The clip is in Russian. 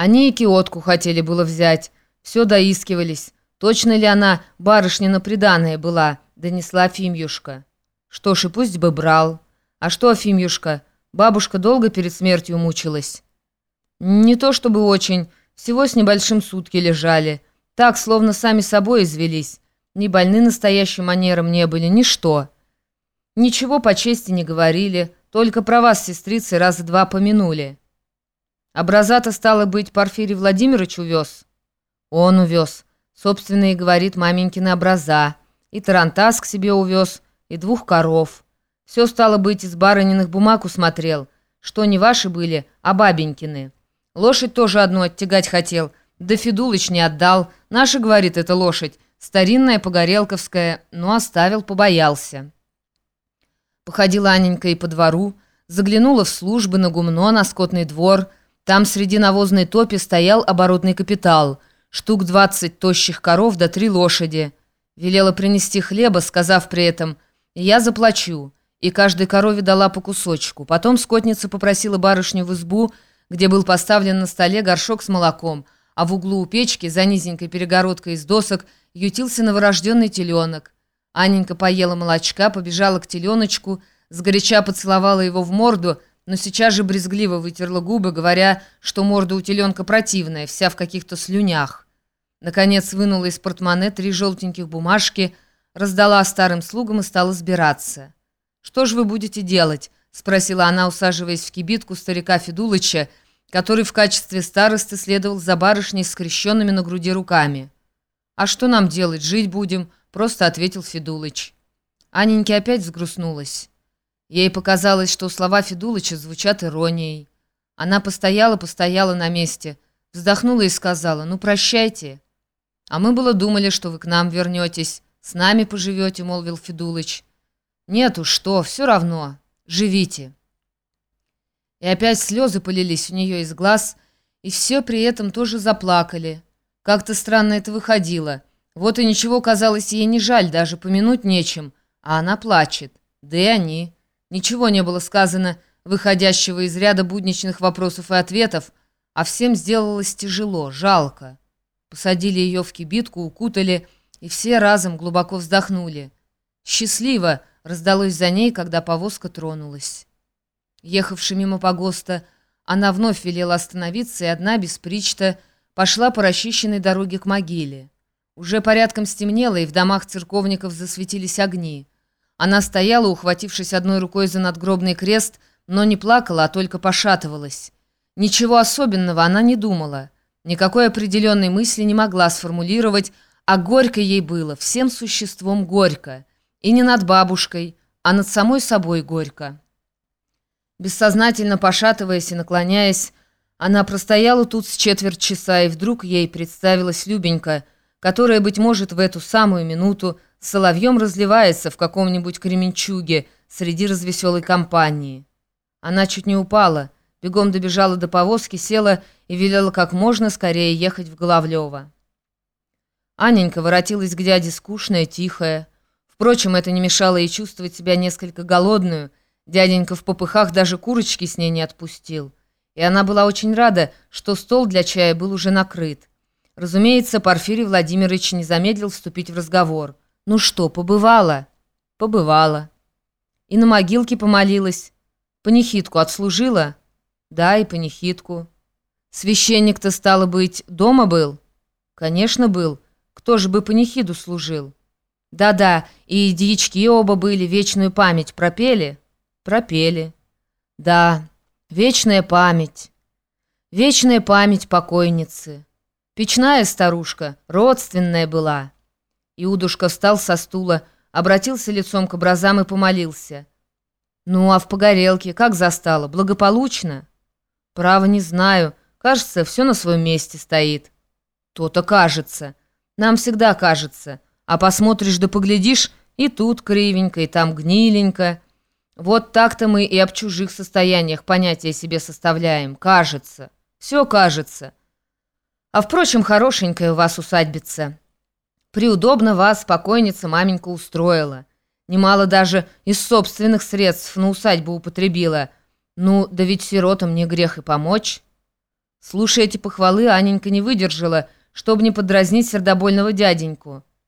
Они и киотку хотели было взять. Все доискивались. Точно ли она барышнина приданая была, донесла Фимюшка. Что ж, и пусть бы брал. А что, Фимюшка, бабушка долго перед смертью мучилась? Не то чтобы очень, всего с небольшим сутки лежали. Так, словно сами собой извелись. Ни больны настоящим манером не были, ни что. Ничего по чести не говорили, только про вас, сестрицы, раза два помянули. Образа-то, стало быть, Порфирий Владимирович увез? Он увез. Собственно, и говорит маменькины образа. И тарантас к себе увез, и двух коров. Все, стало быть, из барыниных бумаг усмотрел, что не ваши были, а бабенькины. Лошадь тоже одну оттягать хотел, да Федулыч не отдал. Наша, говорит, эта лошадь, старинная погорелковская, но оставил, побоялся. Походила Аненька и по двору, заглянула в службы на гумно, на скотный двор — там среди навозной топи стоял оборотный капитал, штук двадцать тощих коров да три лошади. Велела принести хлеба, сказав при этом «Я заплачу», и каждой корове дала по кусочку. Потом скотница попросила барышню в избу, где был поставлен на столе горшок с молоком, а в углу у печки, за низенькой перегородкой из досок, ютился новорожденный теленок. Аненька поела молочка, побежала к теленочку, сгоряча поцеловала его в морду — но сейчас же брезгливо вытерла губы, говоря, что морда у теленка противная, вся в каких-то слюнях. Наконец вынула из портмоне три желтеньких бумажки, раздала старым слугам и стала сбираться. «Что же вы будете делать?» — спросила она, усаживаясь в кибитку старика Федулыча, который в качестве старосты следовал за барышней с скрещенными на груди руками. «А что нам делать? Жить будем?» — просто ответил Федулыч. Аненьке опять взгрустнулась. Ей показалось, что слова Федулыча звучат иронией. Она постояла-постояла на месте, вздохнула и сказала, «Ну, прощайте». «А мы было думали, что вы к нам вернетесь, с нами поживете», — молвил Федулыч. «Нет уж, что, все равно, живите». И опять слезы полились у нее из глаз, и все при этом тоже заплакали. Как-то странно это выходило. Вот и ничего, казалось, ей не жаль, даже помянуть нечем, а она плачет. Да и они... Ничего не было сказано, выходящего из ряда будничных вопросов и ответов, а всем сделалось тяжело, жалко. Посадили ее в кибитку, укутали, и все разом глубоко вздохнули. «Счастливо!» — раздалось за ней, когда повозка тронулась. Ехавши мимо погоста, она вновь велела остановиться, и одна, без причта, пошла по расчищенной дороге к могиле. Уже порядком стемнело, и в домах церковников засветились огни. Она стояла, ухватившись одной рукой за надгробный крест, но не плакала, а только пошатывалась. Ничего особенного она не думала. Никакой определенной мысли не могла сформулировать, а горько ей было, всем существом горько. И не над бабушкой, а над самой собой горько. Бессознательно пошатываясь и наклоняясь, она простояла тут с четверть часа, и вдруг ей представилась Любенька, которая, быть может, в эту самую минуту соловьем разливается в каком-нибудь кременчуге среди развеселой компании. Она чуть не упала, бегом добежала до повозки, села и велела как можно скорее ехать в Головлево. Аненька воротилась к дяде скучная, тихая. Впрочем, это не мешало ей чувствовать себя несколько голодную. Дяденька в попыхах даже курочки с ней не отпустил. И она была очень рада, что стол для чая был уже накрыт. Разумеется, Порфирий Владимирович не замедлил вступить в разговор. «Ну что, побывала?» «Побывала». «И на могилке помолилась?» «Панихидку отслужила?» «Да, и панихидку». «Священник-то, стало быть, дома был?» «Конечно, был. Кто же бы панихиду служил?» «Да-да, и дьячки оба были, вечную память пропели?» «Пропели». «Да, вечная память. Вечная память покойницы. Печная старушка, родственная была». Иудушка встал со стула, обратился лицом к образам и помолился. «Ну, а в погорелке как застала? Благополучно?» «Право не знаю. Кажется, все на своем месте стоит». «То-то кажется. Нам всегда кажется. А посмотришь да поглядишь, и тут кривенько, и там гниленько. Вот так-то мы и об чужих состояниях понятия себе составляем. Кажется. Все кажется. А, впрочем, хорошенькая у вас усадьбица». Приудобно вас покойница маменька устроила. Немало даже из собственных средств на усадьбу употребила. Ну, да ведь сиротам не грех и помочь». Слушая эти похвалы, Аненька не выдержала, чтобы не подразнить сердобольного дяденьку.